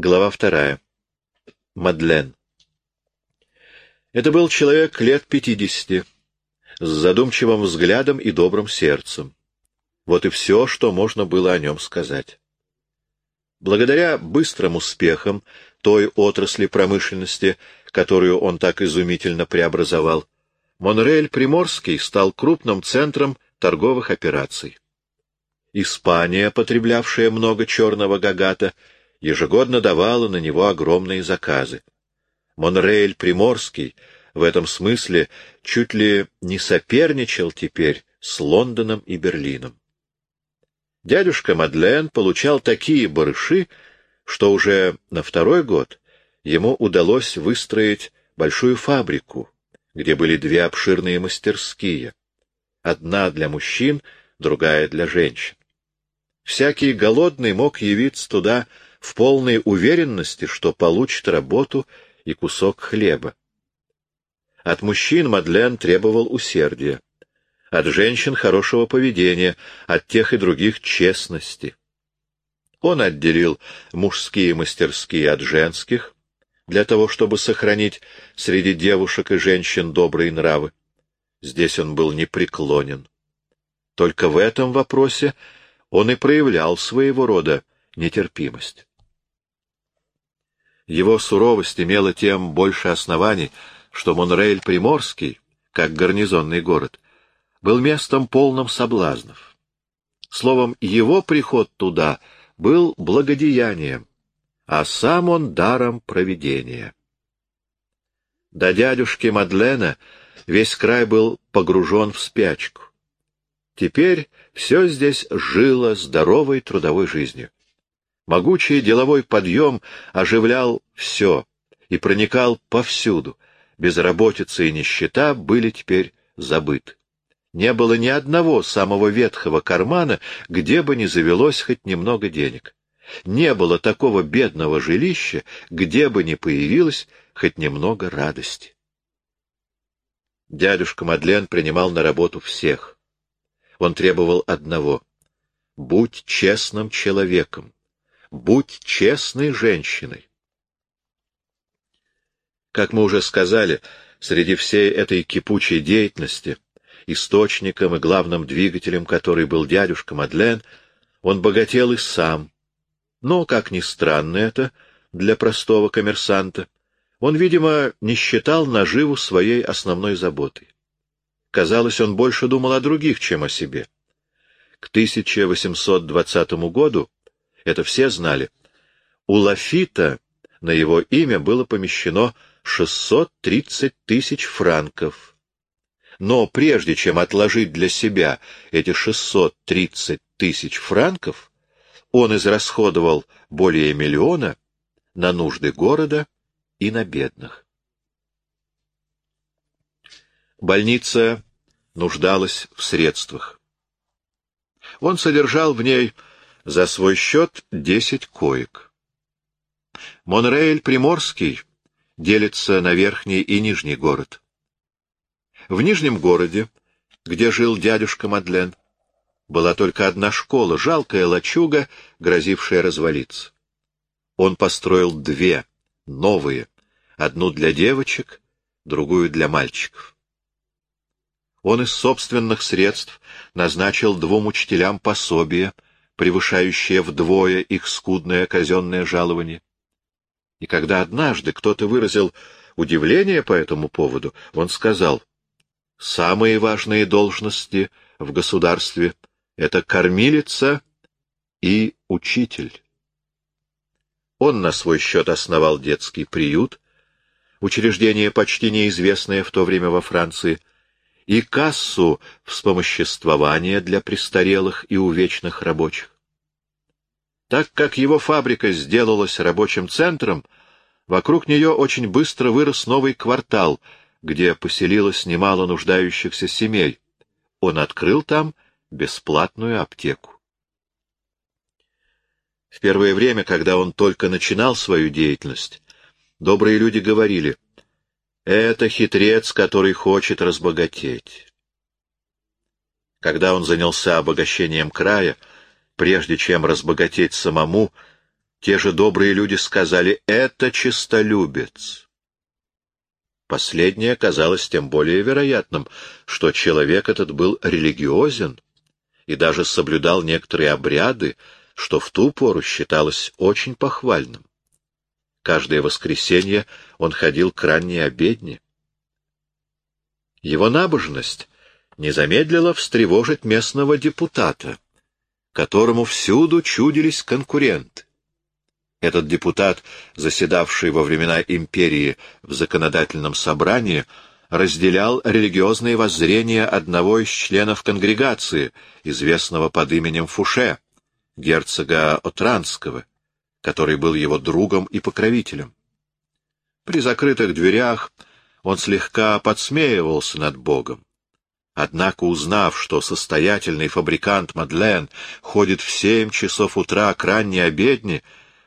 Глава вторая. Мадлен. Это был человек лет пятидесяти, с задумчивым взглядом и добрым сердцем. Вот и все, что можно было о нем сказать. Благодаря быстрым успехам той отрасли промышленности, которую он так изумительно преобразовал, Монреаль Приморский стал крупным центром торговых операций. Испания, потреблявшая много черного гагата, ежегодно давала на него огромные заказы. Монреаль Приморский в этом смысле чуть ли не соперничал теперь с Лондоном и Берлином. Дядюшка Мадлен получал такие барыши, что уже на второй год ему удалось выстроить большую фабрику, где были две обширные мастерские, одна для мужчин, другая для женщин. Всякий голодный мог явиться туда в полной уверенности, что получит работу и кусок хлеба. От мужчин Мадлен требовал усердия, от женщин хорошего поведения, от тех и других честности. Он отделил мужские мастерские от женских, для того, чтобы сохранить среди девушек и женщин добрые нравы. Здесь он был непреклонен. Только в этом вопросе он и проявлял своего рода нетерпимость. Его суровость имела тем больше оснований, что Монрейль Приморский, как гарнизонный город, был местом полным соблазнов. Словом, его приход туда был благодеянием, а сам он даром провидения. До дядюшки Мадлена весь край был погружен в спячку. Теперь все здесь жило здоровой трудовой жизнью. Могучий деловой подъем оживлял все и проникал повсюду. Безработица и нищета были теперь забыты. Не было ни одного самого ветхого кармана, где бы не завелось хоть немного денег. Не было такого бедного жилища, где бы не появилось хоть немного радости. Дядюшка Мадлен принимал на работу всех. Он требовал одного — будь честным человеком, Будь честной женщиной. Как мы уже сказали, среди всей этой кипучей деятельности, источником и главным двигателем которой был дядюшка Мадлен, он богател и сам. Но, как ни странно это для простого коммерсанта, он, видимо, не считал наживу своей основной заботой. Казалось, он больше думал о других, чем о себе. К 1820 году это все знали. У Лафита на его имя было помещено 630 тысяч франков. Но прежде чем отложить для себя эти 630 тысяч франков, он израсходовал более миллиона на нужды города и на бедных. Больница нуждалась в средствах. Он содержал в ней за свой счет десять коек. Монрейль Приморский делится на верхний и нижний город. В нижнем городе, где жил дядюшка Мадлен, была только одна школа, жалкая лачуга, грозившая развалиться. Он построил две, новые, одну для девочек, другую для мальчиков. Он из собственных средств назначил двум учителям пособия — превышающее вдвое их скудное казенное жалование. И когда однажды кто-то выразил удивление по этому поводу, он сказал, «Самые важные должности в государстве — это кормилица и учитель». Он на свой счет основал детский приют, учреждение почти неизвестное в то время во Франции, и кассу вспомоществования для престарелых и увечных рабочих. Так как его фабрика сделалась рабочим центром, вокруг нее очень быстро вырос новый квартал, где поселилось немало нуждающихся семей. Он открыл там бесплатную аптеку. В первое время, когда он только начинал свою деятельность, добрые люди говорили — это хитрец, который хочет разбогатеть. Когда он занялся обогащением края, прежде чем разбогатеть самому, те же добрые люди сказали «это чистолюбец». Последнее казалось тем более вероятным, что человек этот был религиозен и даже соблюдал некоторые обряды, что в ту пору считалось очень похвальным. Каждое воскресенье он ходил к ранней обедне. Его набожность не замедлила встревожить местного депутата, которому всюду чудились конкуренты. Этот депутат, заседавший во времена империи в законодательном собрании, разделял религиозные воззрения одного из членов конгрегации, известного под именем Фуше, герцога Отранского, который был его другом и покровителем. При закрытых дверях он слегка подсмеивался над Богом. Однако, узнав, что состоятельный фабрикант Мадлен ходит в семь часов утра к ранней обедне,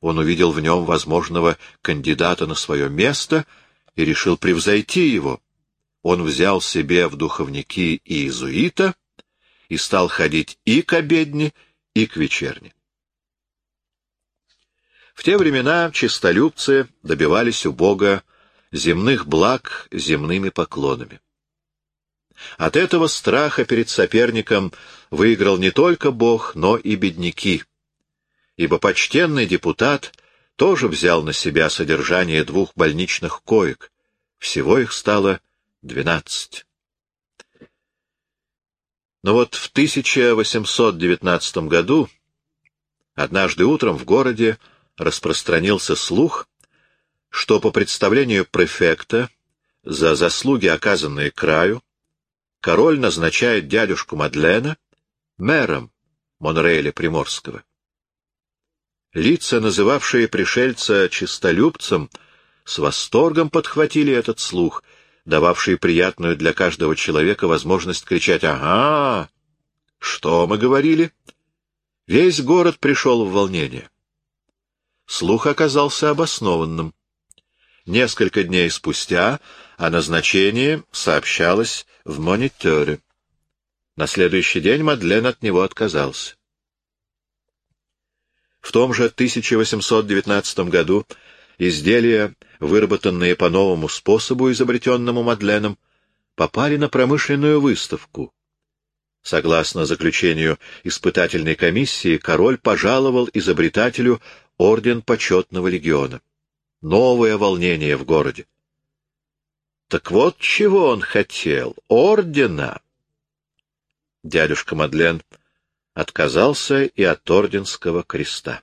он увидел в нем возможного кандидата на свое место и решил превзойти его. Он взял себе в духовники иезуита и стал ходить и к обедне, и к вечерне. В те времена чистолюбцы добивались у Бога земных благ земными поклонами. От этого страха перед соперником выиграл не только Бог, но и бедняки — ибо почтенный депутат тоже взял на себя содержание двух больничных коек. Всего их стало двенадцать. Но вот в 1819 году, однажды утром в городе распространился слух, что по представлению префекта за заслуги, оказанные краю, король назначает дядюшку Мадлена мэром Монрейля Приморского. Лица, называвшие пришельца чистолюбцем, с восторгом подхватили этот слух, дававший приятную для каждого человека возможность кричать «Ага! Что мы говорили?» Весь город пришел в волнение. Слух оказался обоснованным. Несколько дней спустя о назначении сообщалось в мониторе. На следующий день Мадлен от него отказался. В том же 1819 году изделия, выработанные по новому способу, изобретенному Мадленом, попали на промышленную выставку. Согласно заключению испытательной комиссии, король пожаловал изобретателю орден почетного легиона. Новое волнение в городе. Так вот чего он хотел — ордена. Дядюшка Мадлен отказался и от орденского креста.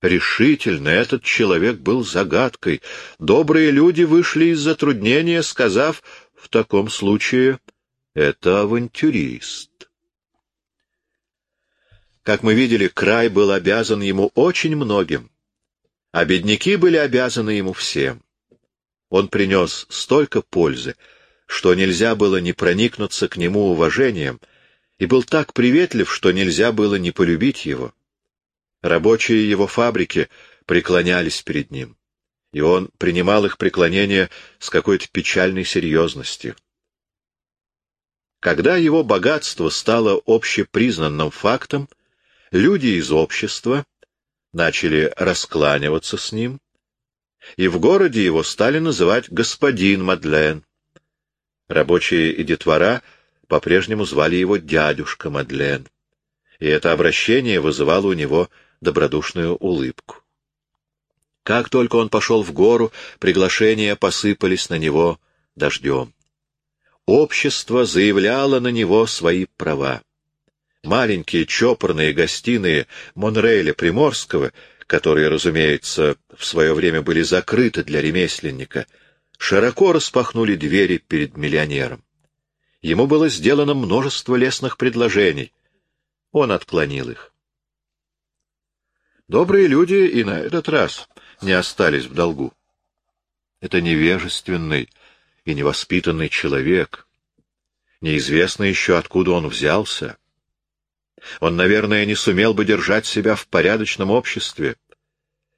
Решительно этот человек был загадкой. Добрые люди вышли из затруднения, сказав, в таком случае это авантюрист. Как мы видели, край был обязан ему очень многим, а бедняки были обязаны ему всем. Он принес столько пользы, что нельзя было не проникнуться к нему уважением — и был так приветлив, что нельзя было не полюбить его. Рабочие его фабрики преклонялись перед ним, и он принимал их преклонение с какой-то печальной серьезностью. Когда его богатство стало общепризнанным фактом, люди из общества начали раскланиваться с ним, и в городе его стали называть господин Мадлен. Рабочие и детвора — по-прежнему звали его дядюшка Мадлен, и это обращение вызывало у него добродушную улыбку. Как только он пошел в гору, приглашения посыпались на него дождем. Общество заявляло на него свои права. Маленькие чопорные гостиные Монрейля Приморского, которые, разумеется, в свое время были закрыты для ремесленника, широко распахнули двери перед миллионером. Ему было сделано множество лестных предложений. Он отклонил их. Добрые люди и на этот раз не остались в долгу. Это невежественный и невоспитанный человек. Неизвестно еще, откуда он взялся. Он, наверное, не сумел бы держать себя в порядочном обществе.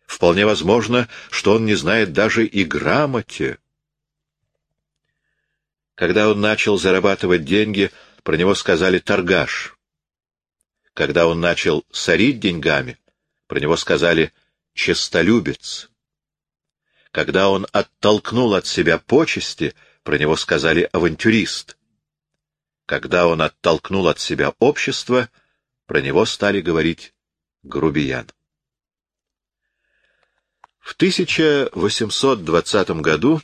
Вполне возможно, что он не знает даже и грамоте. Когда он начал зарабатывать деньги, про него сказали «торгаш». Когда он начал сорить деньгами, про него сказали честолюбец. Когда он оттолкнул от себя почести, про него сказали авантюрист. Когда он оттолкнул от себя общество, про него стали говорить грубиян. В 1820 году,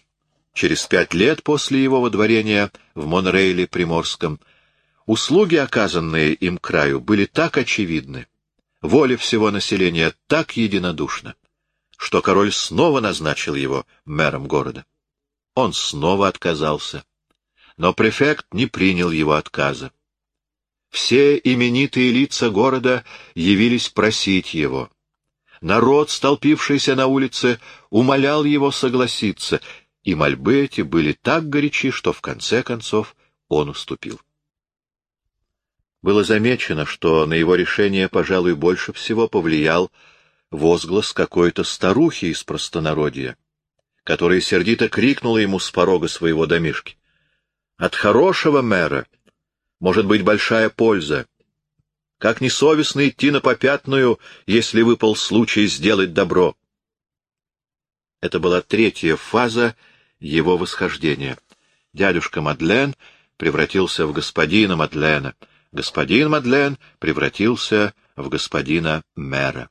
через пять лет после его водворения в Монрейле Приморском, услуги, оказанные им краю, были так очевидны, воля всего населения так единодушна, что король снова назначил его мэром города. Он снова отказался, но префект не принял его отказа. Все именитые лица города явились просить его — Народ, столпившийся на улице, умолял его согласиться, и мольбы эти были так горячи, что в конце концов он уступил. Было замечено, что на его решение, пожалуй, больше всего повлиял возглас какой-то старухи из простонародья, которая сердито крикнула ему с порога своего домишки. «От хорошего мэра может быть большая польза. Как несовестно идти на попятную, если выпал случай сделать добро. Это была третья фаза его восхождения. Дядюшка Мадлен превратился в господина Мадлена. Господин Мадлен превратился в господина мэра.